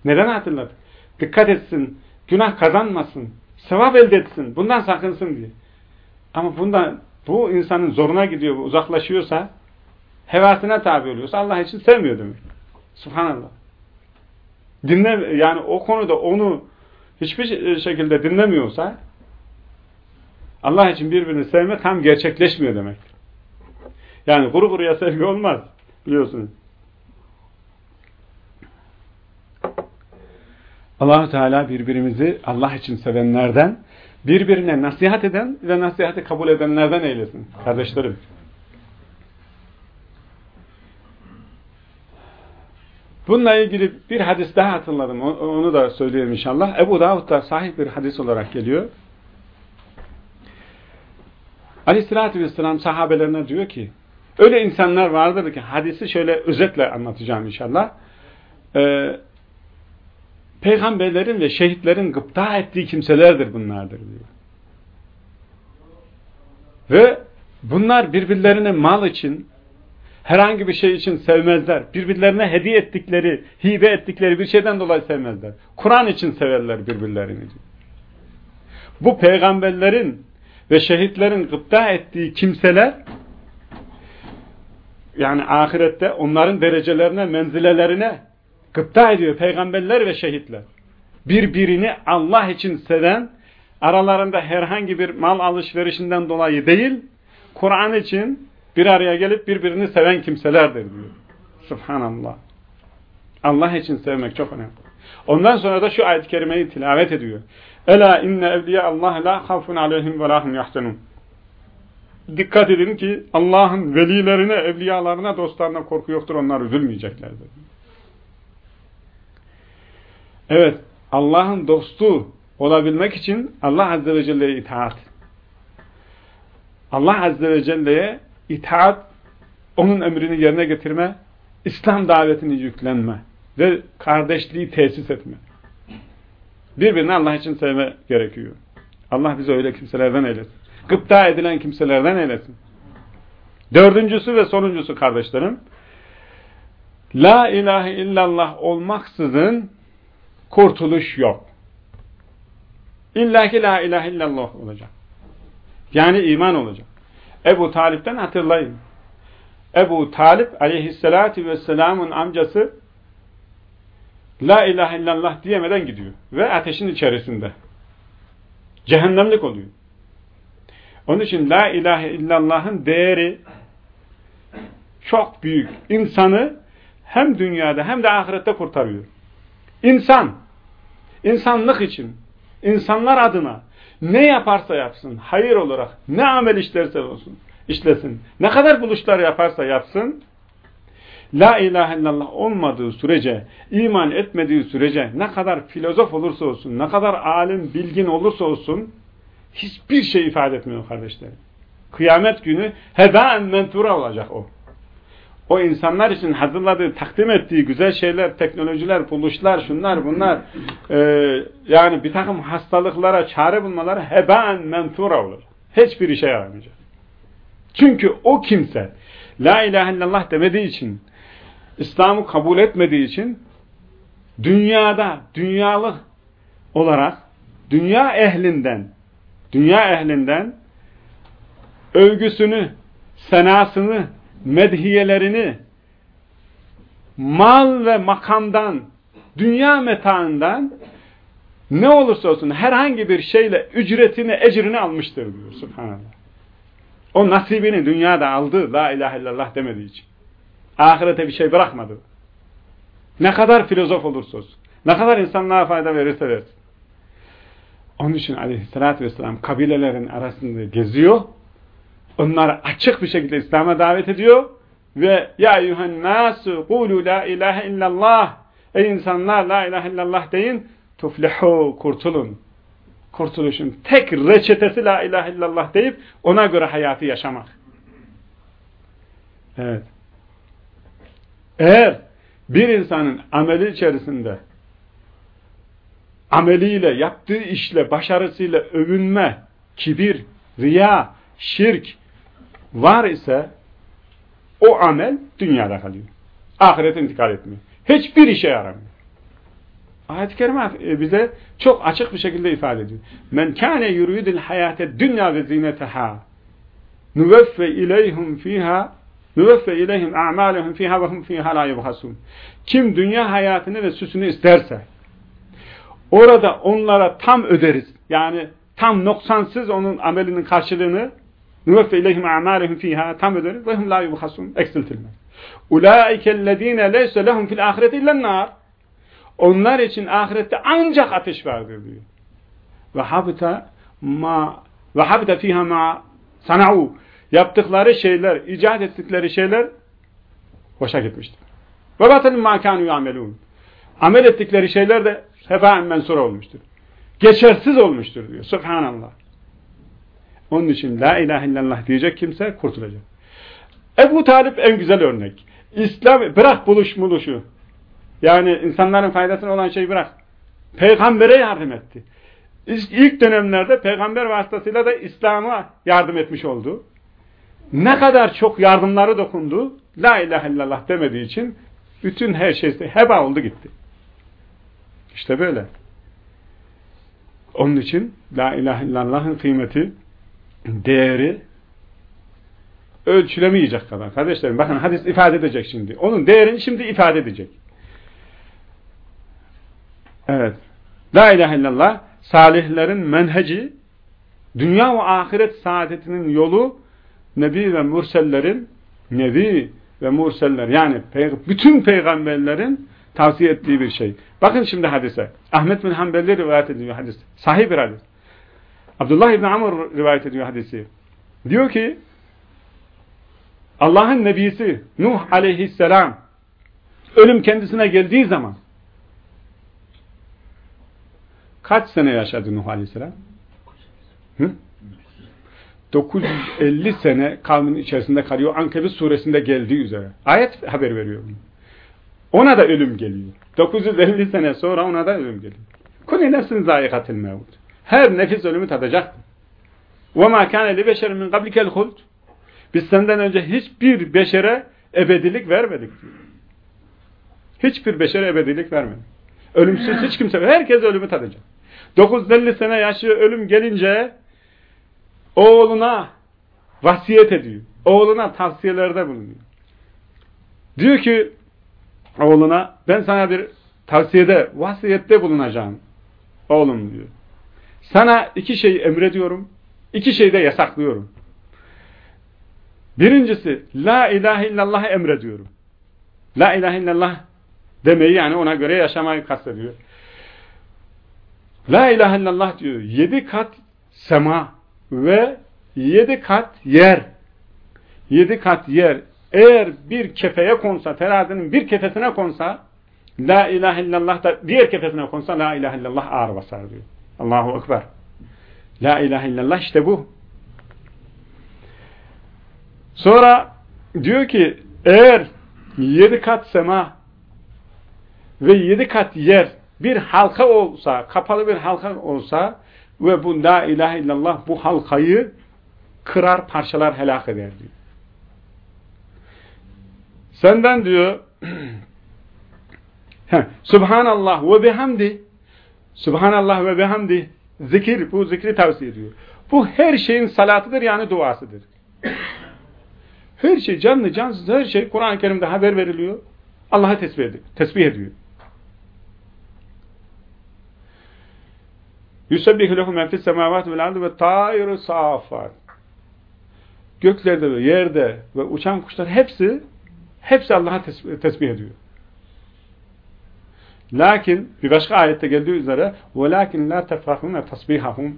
Neden hatırlatır? Dikkat etsin, günah kazanmasın, sevap elde etsin, bundan sakınsın diye. Ama bundan, bu insanın zoruna gidiyor, uzaklaşıyorsa, hevasına tabi oluyorsa Allah için sevmiyor demek. Subhanallah. Dinle, yani o konuda onu hiçbir şekilde dinlemiyorsa Allah için birbirini sevme tam gerçekleşmiyor demektir. Yani kuru kuruya sevgi olmaz. Biliyorsunuz. Allahu Teala birbirimizi Allah için sevenlerden, birbirine nasihat eden ve nasihati kabul edenlerden eylesin. Kardeşlerim. Bununla ilgili bir hadis daha hatırladım. Onu da söyleyeyim inşallah. Ebu Davud'da sahih bir hadis olarak geliyor. Aleyhissalatü vesselam sahabelerine diyor ki öyle insanlar vardır ki hadisi şöyle özetle anlatacağım inşallah. Ee, peygamberlerin ve şehitlerin gıpta ettiği kimselerdir bunlardır diyor. Ve bunlar birbirlerine mal için herhangi bir şey için sevmezler. Birbirlerine hediye ettikleri, hibe ettikleri bir şeyden dolayı sevmezler. Kur'an için severler birbirlerini diyor. Bu peygamberlerin ve şehitlerin gıpta ettiği kimseler yani ahirette onların derecelerine, menzilelerine gıpta ediyor peygamberler ve şehitler. Birbirini Allah için seven, aralarında herhangi bir mal alışverişinden dolayı değil, Kur'an için bir araya gelip birbirini seven kimselerdir diyor. Subhanallah. Allah için sevmek çok önemli. Ondan sonra da şu ayet-i kerimeyi tilavet ediyor. Ela inne evliya Allah la havfun aleyhim ve lahum yahzenun. Dikkat edin ki Allah'ın velilerine, evliyalarına, dostlarına korku yoktur. Onlar üzülmeyeceklerdir. Evet, Allah'ın dostu olabilmek için Allah Azze ve Celle'ye itaat. Allah Azze ve Celle'ye itaat, onun emrini yerine getirme, İslam davetini yüklenme ve kardeşliği tesis etme. Birbirini Allah için sevme gerekiyor. Allah bizi öyle kimselerden eylesin. Gıpta edilen kimselerden eylesin. Dördüncüsü ve sonuncusu kardeşlerim, La ilahe illallah olmaksızın kurtuluş yok. İlla ki la ilahe illallah olacak. Yani iman olacak. Ebu Talip'ten hatırlayın. Ebu Talip aleyhissalatü vesselamın amcası La ilahe illallah diyemeden gidiyor. Ve ateşin içerisinde. Cehennemlik oluyor. Onun için La ilahe illallah'ın değeri çok büyük. İnsanı hem dünyada hem de ahirette kurtarıyor. İnsan, insanlık için, insanlar adına ne yaparsa yapsın, hayır olarak, ne amel işlerse olsun, işlesin, ne kadar buluşlar yaparsa yapsın, La ilahe illallah olmadığı sürece, iman etmediği sürece, ne kadar filozof olursa olsun, ne kadar alim, bilgin olursa olsun, hiçbir şey ifade etmiyor kardeşlerim. Kıyamet günü hedaen mentura olacak o. O insanlar için hazırladığı, takdim ettiği güzel şeyler, teknolojiler, buluşlar, şunlar bunlar, e, yani bir takım hastalıklara çare bulmaları hebaen mentura olacak. Hiçbir işe yaramayacak. Çünkü o kimse La ilahe illallah demediği için İslam'ı kabul etmediği için dünyada, dünyalık olarak dünya ehlinden dünya ehlinden övgüsünü, senasını, medhiyelerini mal ve makamdan, dünya metaından ne olursa olsun herhangi bir şeyle ücretini, ecrini almıştır diyor subhanallah. O nasibini dünyada aldı la ilahe illallah demediği için. Ahirete bir şey bırakmadı. Ne kadar filozof olursa olsun, ne kadar insanlığa fayda verirse versin. Onun için aleyhissalatü vesselam kabilelerin arasında geziyor. Onları açık bir şekilde İslam'a davet ediyor. Ve ya eyyühen nasu kulu la ilahe illallah Ey insanlar la ilahe illallah deyin tuflihu kurtulun. Kurtuluşun tek reçetesi la ilahe illallah deyip ona göre hayatı yaşamak. Evet. Eğer bir insanın ameli içerisinde ameliyle, yaptığı işle, başarısıyla övünme, kibir, riya, şirk var ise O amel dünyada kalıyor. Ahirete intikal etmiyor. Hiçbir işe yaramıyor. Ayet-i Kerime e, bize çok açık bir şekilde ifade ediyor. Men kâne yuridil hayâte dünya ve zinetehâ nüveffe ileyhum fîhâ nüveffe ileyhim a'mâlehum fîhâ ve hum fîhâ lâ yubhasûn. Kim dünya hayatını ve süsünü isterse orada onlara tam öderiz. Yani tam noksansız onun amelinin karşılığını nüveffe ileyhim a'mâlehum fîhâ tam öderiz ve hum lâ yubhasûn. Eksiltilmez. Ulaikellezîne leyse lehum fil ahireti illen nâr. Onlar için ahirette ancak ateş vardır diyor. Ve habita ma ve habita fiha ma sanau yaptıkları şeyler, icat ettikleri şeyler boşa gitmiştir. Ve batalın ma kanu yamelun. Amel ettikleri şeyler de hefaen mensur olmuştur. Geçersiz olmuştur diyor. Subhanallah. Onun için la ilahe illallah diyecek kimse kurtulacak. Ebu Talip en güzel örnek. İslam bırak buluş buluşu. Yani insanların faydasına olan şeyi bırak. Peygambere yardım etti. İlk dönemlerde peygamber vasıtasıyla da İslam'a yardım etmiş oldu. Ne kadar çok yardımları dokundu, La ilahe illallah demediği için bütün her şey heba oldu gitti. İşte böyle. Onun için La ilahe illallah'ın kıymeti, değeri ölçülemeyecek kadar. Kardeşlerim bakın hadis ifade edecek şimdi. Onun değerini şimdi ifade edecek. Evet. La ilahe illallah salihlerin menheci dünya ve ahiret saadetinin yolu Nebi ve Mursellerin Nebi ve Murseller yani bütün peygamberlerin tavsiye ettiği bir şey. Bakın şimdi hadise. Ahmet bin Hanbeli rivayet ediyor hadis. Sahih bir hadis. Abdullah İbni Amr rivayet ediyor hadisi. Diyor ki Allah'ın nebisi Nuh aleyhisselam ölüm kendisine geldiği zaman kaç sene yaşadı Nuh aleyhisselam? Hı? 950 sene kavmin içerisinde kalıyor. Ankebut suresinde geldiği üzere. Ayet haber veriyor. Ona da ölüm geliyor. 950 sene sonra ona da ölüm geliyor. Kulli nefsin zayikatil mevut. Her nefis ölümü tadacaktır. وَمَا كَانَ لِبَشَرٍ مِنْ قَبْلِكَ الْخُلْدُ Biz senden önce hiçbir beşere ebedilik vermedik diyor. Hiçbir beşere ebedilik vermedik. Ölümsüz hiç kimse, herkes ölümü tadacak. 950 sene yaşıyor, ölüm gelince oğluna vasiyet ediyor. Oğluna tavsiyelerde bulunuyor. Diyor ki oğluna ben sana bir tavsiyede, vasiyette bulunacağım. Oğlum diyor. Sana iki şey emrediyorum, iki şey de yasaklıyorum. Birincisi, La ilahe illallah emrediyorum. La ilahe illallah demeyi yani ona göre yaşamayı kastediyor. La ilahe illallah diyor. Yedi kat sema ve yedi kat yer. Yedi kat yer. Eğer bir kefeye konsa, terazinin bir kefesine konsa, La ilahe illallah da diğer kefesine konsa, La ilahe illallah ağır basar diyor. Allahu Ekber. La ilahe illallah işte bu. Sonra diyor ki eğer yedi kat sema ve yedi kat yer bir halka olsa, kapalı bir halka olsa ve bu la ilahe illallah bu halkayı kırar, parçalar, helak eder diyor. Senden diyor Subhanallah ve bihamdi Subhanallah ve bihamdi zikir, bu zikri tavsiye ediyor. Bu her şeyin salatıdır yani duasıdır. Her şey canlı cansız her şey Kur'an-ı Kerim'de haber veriliyor. Allah'a tesbih ediyor. Tesbih ediyor. Yusebbihu lehu men fis semavati vel ve tayru safat. Göklerde ve yerde ve uçan kuşlar hepsi hepsi Allah'a tesbih ediyor. Lakin bir başka ayette geldiği üzere وَلَاكِنْ لَا تَفْرَحُونَ تَسْبِيحَهُمْ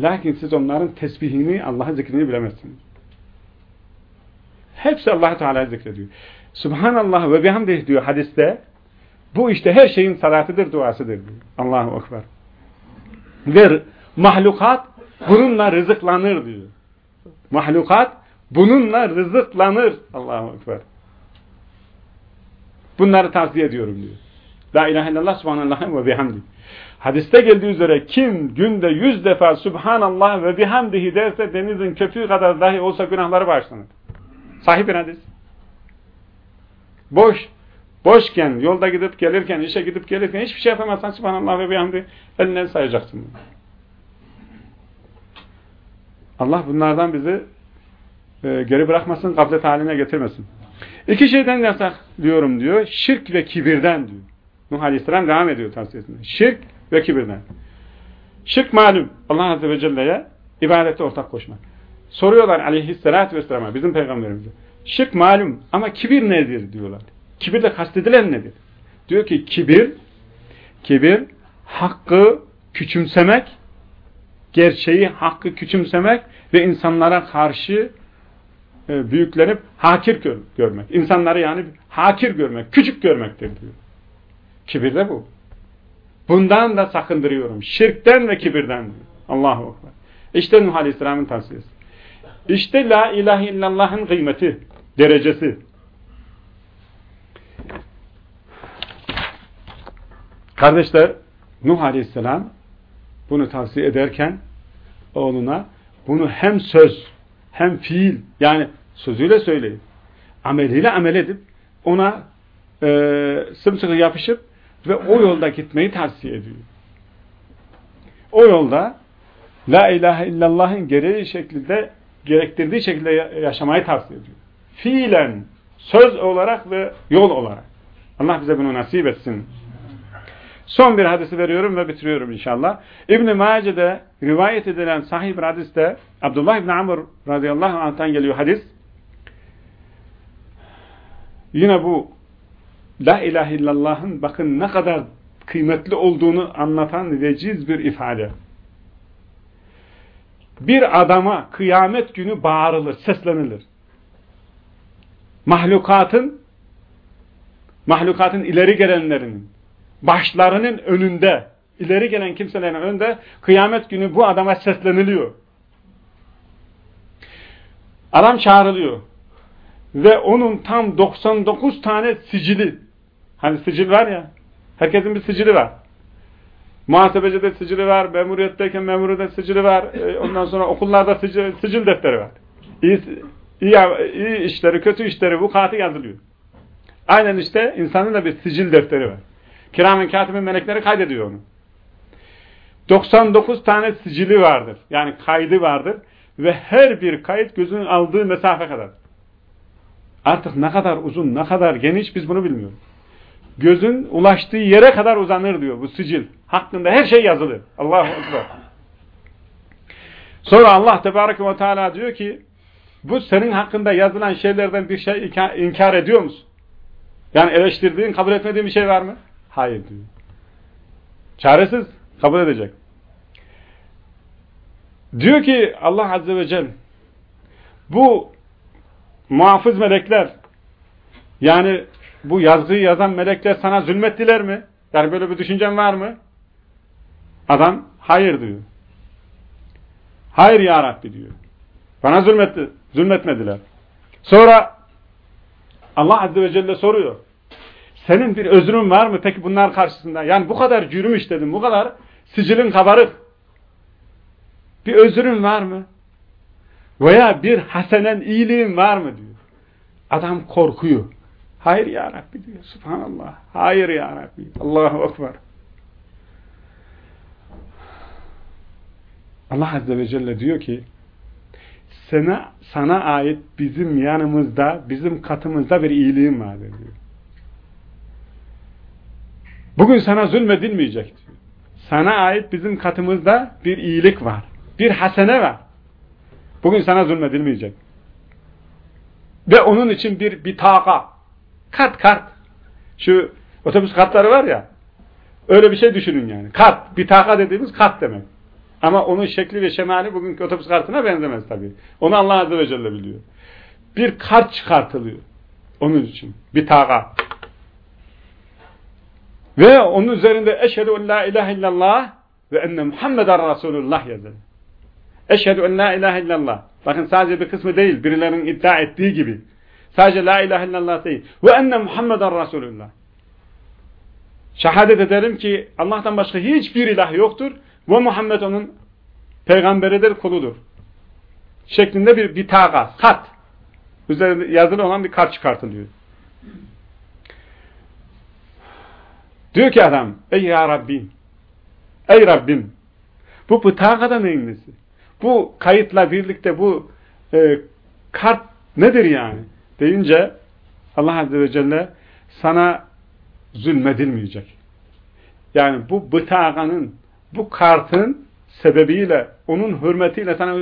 Lakin siz onların tesbihini, Allah'ın zikrini bilemezsiniz. Hepsi Allah Teala zikrediyor. Subhanallah ve bihamdih diyor hadiste. Bu işte her şeyin salatıdır, duasıdır diyor. Allahu Ekber. Ve mahlukat bununla rızıklanır diyor. Mahlukat bununla rızıklanır. Allahu Ekber. Bunları tavsiye ediyorum diyor. La ilahe illallah subhanallah ve bihamdi. Hadiste geldiği üzere kim günde yüz defa subhanallah ve bihamdihi derse denizin köpüğü kadar dahi olsa günahları bağışlanır. Sahih bir hadis. Boş. Boşken, yolda gidip gelirken, işe gidip gelirken hiçbir şey yapamazsan subhanallah ve bihamdi eline sayacaksın. Allah bunlardan bizi e, geri bırakmasın, gaflet haline getirmesin. İki şeyden yasak diyorum diyor. Şirk ve kibirden diyor. Nuh Aleyhisselam devam ediyor tavsiyesinde. Şirk ve kibirden. Şirk malum. Allah Azze ve Celle'ye ibadette ortak koşmak. Soruyorlar aleyhissalatü vesselam'a bizim peygamberimize. Şirk malum ama kibir nedir diyorlar. Kibirle kastedilen nedir? Diyor ki kibir kibir hakkı küçümsemek gerçeği hakkı küçümsemek ve insanlara karşı e, büyüklenip hakir gör, görmek. İnsanları yani hakir görmek, küçük görmektir diyor. Kibir de bu. Bundan da sakındırıyorum. Şirkten ve kibirden. Allahu Ekber. İşte Nuh Aleyhisselam'ın tavsiyesi. İşte La ilahe illallah'ın kıymeti, derecesi. Kardeşler, Nuh Aleyhisselam bunu tavsiye ederken oğluna bunu hem söz hem fiil yani sözüyle söyleyip ameliyle amel edip ona e, sımsıkı yapışıp ve o yolda gitmeyi tavsiye ediyor. O yolda La ilahe illallah'ın gereği şekilde gerektirdiği şekilde yaşamayı tavsiye ediyor. Fiilen, söz olarak ve yol olarak. Allah bize bunu nasip etsin. Son bir hadisi veriyorum ve bitiriyorum inşallah. İbn-i Mace'de rivayet edilen sahih bir hadiste Abdullah İbni Amr radıyallahu anh'tan geliyor hadis. Yine bu La ilahe illallah'ın bakın ne kadar kıymetli olduğunu anlatan veciz bir ifade. Bir adama kıyamet günü bağırılır, seslenilir. Mahlukatın mahlukatın ileri gelenlerinin başlarının önünde, ileri gelen kimselerin önünde kıyamet günü bu adama sesleniliyor. Adam çağrılıyor. Ve onun tam 99 tane sicili, hani sicil var ya, herkesin bir sicili var. Muhasebecide sicili var, memuriyetteyken memuriyette sicili var, e, ondan sonra okullarda sicil, sicil defteri var. İyi, iyi, iyi işleri, kötü işleri bu katı yazılıyor. Aynen işte insanın da bir sicil defteri var. Kiramen katibin melekleri kaydediyor onu. 99 tane sicili vardır. Yani kaydı vardır. Ve her bir kayıt gözünün aldığı mesafe kadar. Artık ne kadar uzun, ne kadar geniş biz bunu bilmiyoruz. Gözün ulaştığı yere kadar uzanır diyor bu sicil. Hakkında her şey yazılı. Allahu Ekber. Sonra Allah Tebareke ve Teala diyor ki bu senin hakkında yazılan şeylerden bir şey inkar ediyor musun? Yani eleştirdiğin, kabul etmediğin bir şey var mı? Hayır diyor. Çaresiz kabul edecek. Diyor ki Allah Azze ve Celle bu muhafız melekler yani bu yazgıyı yazan melekler sana zulmettiler mi? Yani böyle bir düşüncen var mı? Adam hayır diyor. Hayır ya Rabbi diyor. Bana zulmetti, zulmetmediler. Sonra Allah Azze ve Celle soruyor. Senin bir özrün var mı peki bunlar karşısında? Yani bu kadar cürüm işledin, bu kadar sicilin kabarık. Bir özrün var mı? Veya bir hasenen iyiliğin var mı diyor. Adam korkuyor. Hayır ya Rabbi diyor. Subhanallah. Hayır ya Rabbi. Allahu Ekber. Allah Azze ve Celle diyor ki sana, sana ait bizim yanımızda, bizim katımızda bir iyiliğin vardır diyor. Bugün sana zulmedilmeyecek diyor. Sana ait bizim katımızda bir iyilik var. Bir hasene var. Bugün sana zulmedilmeyecek. Ve onun için bir bitaka. Kat kat. Şu otobüs katları var ya. Öyle bir şey düşünün yani. Kat. Bitaka dediğimiz kat demek. Ama onun şekli ve şemali bugünkü otobüs kartına benzemez tabii. Onu Allah Azze ve Celle biliyor. Bir kart çıkartılıyor. Onun için. Bitaka. Ve onun üzerinde eşhedü en la ilahe illallah ve enne Muhammeden Resulullah yazılır. Eşhedü en la ilahe illallah. Bakın sadece bir kısmı değil, birilerinin iddia ettiği gibi. Sadece la ilahe illallah değil. Ve enne Muhammeden Resulullah. Şehadet ederim ki Allah'tan başka hiçbir ilah yoktur ve Muhammed onun peygamberidir, kuludur. Şeklinde bir bitaka, kat. üzerinde yazılı olan bir kart çıkartılıyor. Diyor ki adam, ey ya Rabbim, ey Rabbim, bu bıtakada neyin nesi? Bu kayıtla birlikte bu e, kart nedir yani? Deyince Allah Azze ve Celle sana zulmedilmeyecek. Yani bu bıtakanın, bu kartın sebebiyle, onun hürmetiyle sana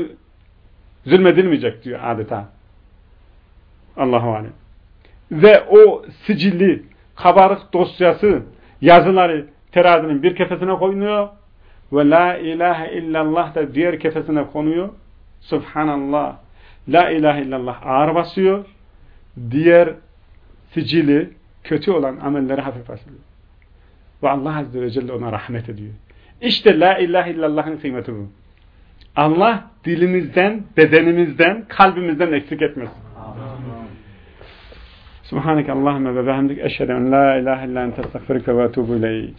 zulmedilmeyecek diyor adeta. Allahu Alem. Ve o sicilli, kabarık dosyası, yazıları terazinin bir kefesine koyuyor ve la ilahe illallah da diğer kefesine konuyor. Subhanallah. La ilahe illallah ağır basıyor. Diğer sicili kötü olan amelleri hafif basıyor. Ve Allah Azze ve Celle ona rahmet ediyor. İşte la ilahe illallah'ın kıymeti bu. Allah dilimizden, bedenimizden, kalbimizden eksik etmesin. Subhaneke Allahümme ve behemdik eşhedü en la ilahe illa ente estağfirüke ve etubu ileyk.